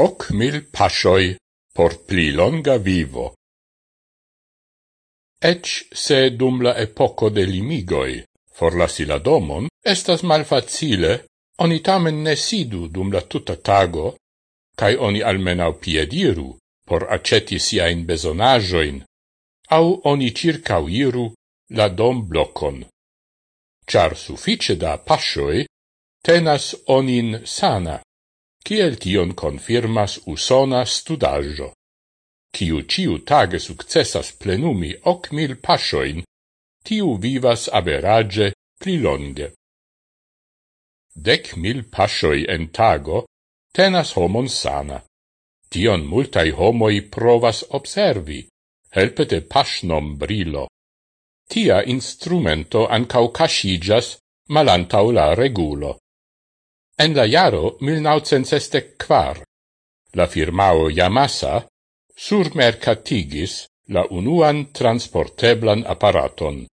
hoc mil pasioi por pli longa vivo. Ec se dum la epoco de limigoi forlasi la domon, estas malfacile, oni tamen ne sidu dum la tuta tago, cae oni almenau piediru por aceti siain besonajoin, au oni circauiru la dom blocon. Char suffice da pasioi, tenas onin sana kiel tion confirmas usona studaggio, Ciu ciu tage successas plenumi hoc mil pasioin, tiu vivas average pli longe. Dec mil pasioi en tago tenas homon sana. Tion multai homoi provas observi, helpete pasnom brilo. Tia instrumento ancau casigas malantau la regulo. En la jaro 1964, la firmao Yamasa surmercatigis la unuan transporteblan apparaton.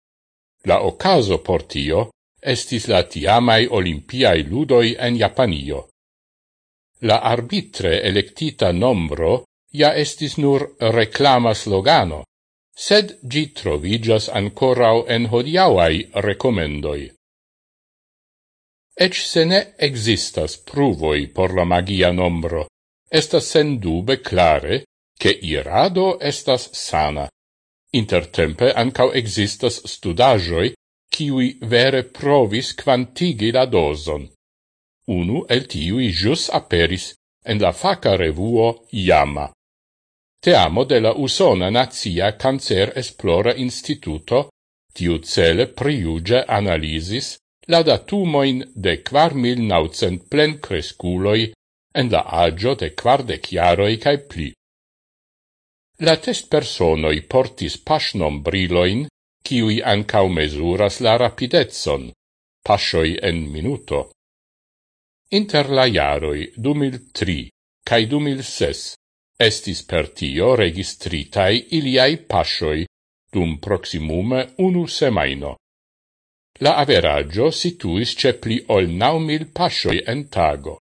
La ocaso por tio estis la tiamai olimpiai ludoi en Japanio. La arbitre electita nombro ja estis nur reclama slogano, sed gi trovigas ancorau en hodiauai recomendoi ec se ne existas pruvoi por la magia nombro, estas sen dube clare che irado estas sana. Intertempe ancau existas studajoi kiui vere provis quantigi la doson. Unu el tiui jus aperis en la faca revuo Iama. Teamo de la Usona Nazia Cancer Esplora Instituto tiu cele priuge analisis la datumoin de quar mil naucent plen cresculoi en la agio de quardec iaroi cae pli. La test personoi portis pasnom briloin, ciui ancau mesuras la rapidezzon, pascioi en minuto. Inter la iaroi 2003 cae 2006 estis per tio registritai iliai pascioi dum proximume unu semaino. La averaggio situis ce pli ol naumil pasioi en tago.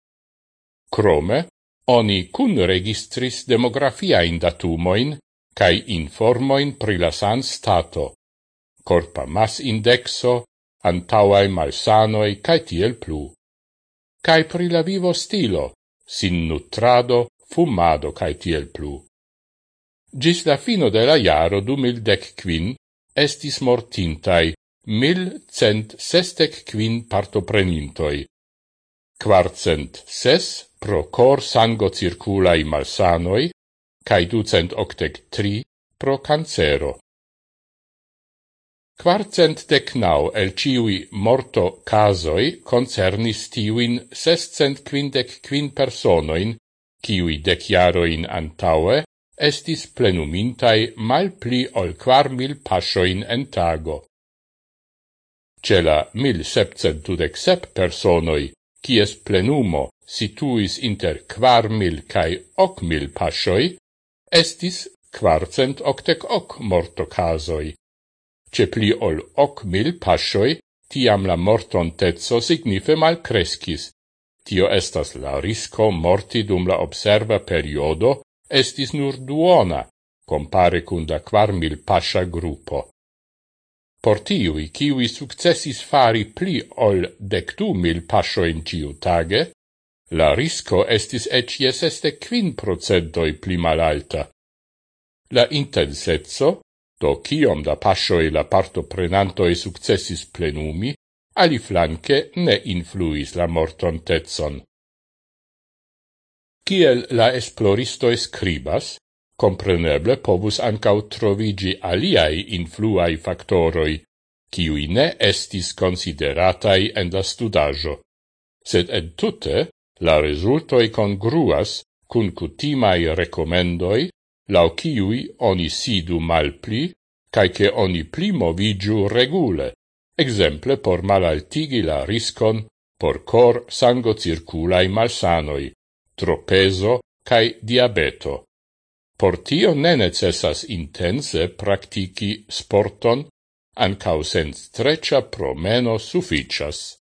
Crome, oni cun registris demografiain datumoin cae informoin pri la san stato, corpa mas indexo, antauae malsanoi cae tiel plu. Cae pri la vivo stilo, sin nutrado, fumado cae tiel plu. Gis la fino de la iaro 2015 estis mortintai mil cent sestec quin partoprenintoi, quarcent ses pro cor sango circulai malsanoi, cae ducent octec tri pro cancero. Quarcent decnau el ciui morto casoi concernis tiuin sescent quindec quin personoin, ciui deciaroin antaue, estis plenumintai mal pli ol quar mil pasioin en tago ce la 1727 personoi, cies plenumo situis inter quar mil cae hoc mil pasioi, estis quarcent octec hoc morto casoi. Ce pli ol hoc mil pasioi, tiam la mortontezzo signife mal crescis. Tio estas la risco morti dum la observa periodo estis nur duona, compare cun da quar mil pascia gruppo. Por tiui, kiui successis fari pli ol dectu mil pascioin ciu tage, la risco estis ecies este quin procentoi pli malalta. La intensezzo, do ciom da pasioi la parto prenantoi successis plenumi, ali flanque ne influis la mortontezon. Ciel la esploristo escribas, compreneble povus ancau trovigi aliai influai factoroi, kiui ne estis consideratai en la studajo, sed en tutte la resultoi congruas cun cutimai recomendoi, lau kiui oni sidu malpli, cae che oni pli movigiu regule, exemple por malaltigi la riscon por cor sango circulai malsanoi, tropeso cae diabeto. Por tio ne necessas intense practici sporton, ancau sen strecia promeno sufficias.